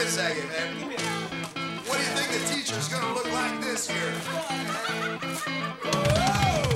A second, man. What do you think the teacher's gonna look like this year? Whoa!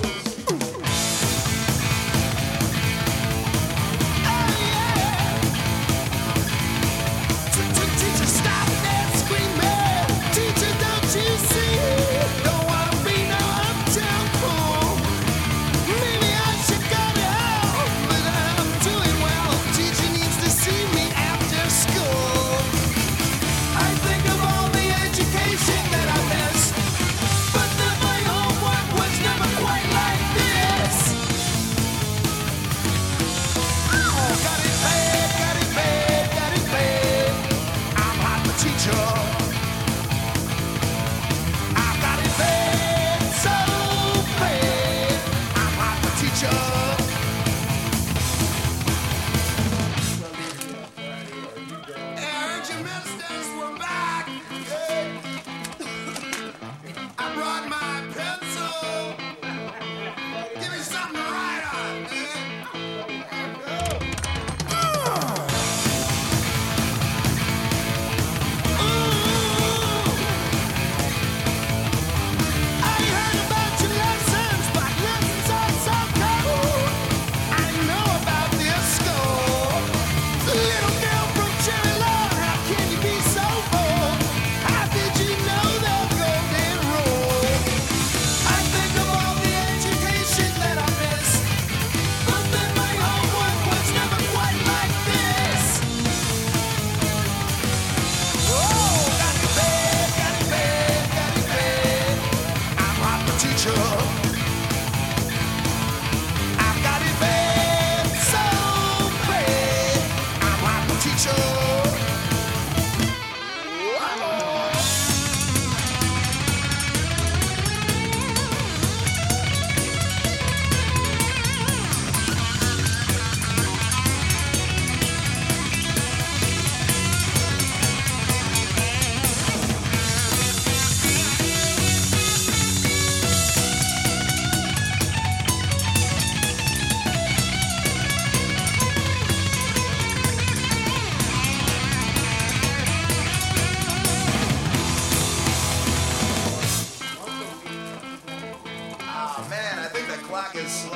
clock is slow.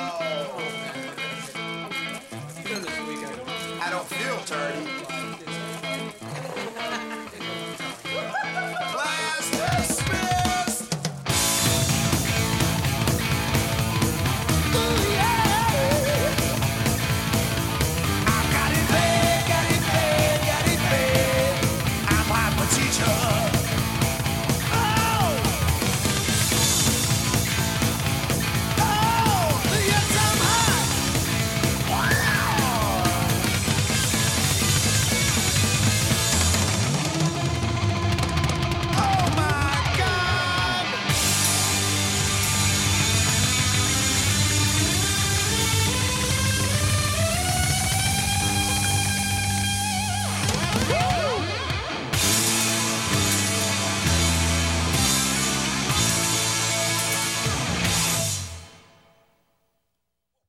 I don't feel dirty.